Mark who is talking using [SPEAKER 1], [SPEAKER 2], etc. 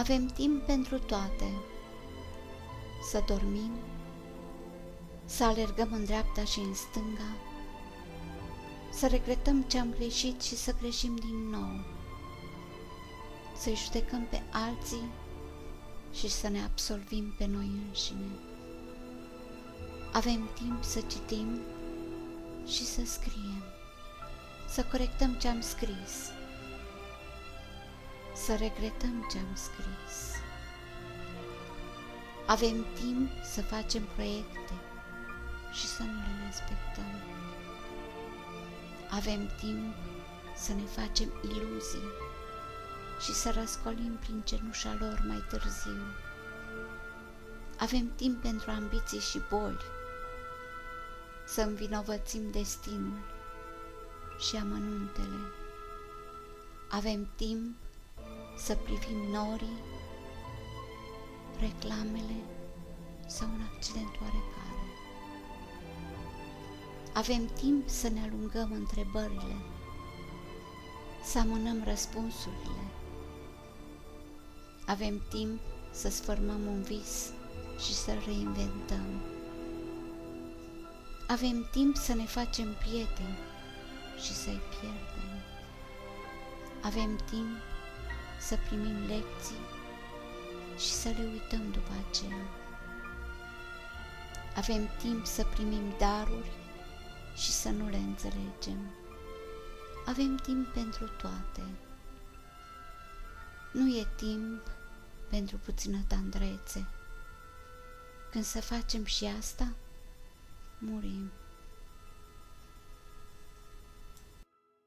[SPEAKER 1] Avem timp pentru toate. Să dormim, să alergăm în dreapta și în stânga, să regretăm ce am greșit și să greșim din nou, să-i judecăm pe alții și să ne absolvim pe noi înșine. Avem timp să citim și să scriem, să corectăm ce am scris, să regretăm ce am scris. Avem timp să facem proiecte și să nu le respectăm. Avem timp să ne facem iluzii și să răscolim prin cenușa lor mai târziu. Avem timp pentru ambiții și boli, să învinovățim destinul și amănuntele. Avem timp să privim norii, reclamele sau un accident oarecare. Avem timp să ne alungăm întrebările, să amânăm răspunsurile. Avem timp să sfărmăm un vis și să reinventăm. Avem timp să ne facem prieteni și să-i pierdem. Avem timp să primim lecții și să le uităm după aceea. Avem timp să primim daruri și să nu le înțelegem. Avem timp pentru toate. Nu e timp pentru puțină tandrețe. Când să facem și asta, murim.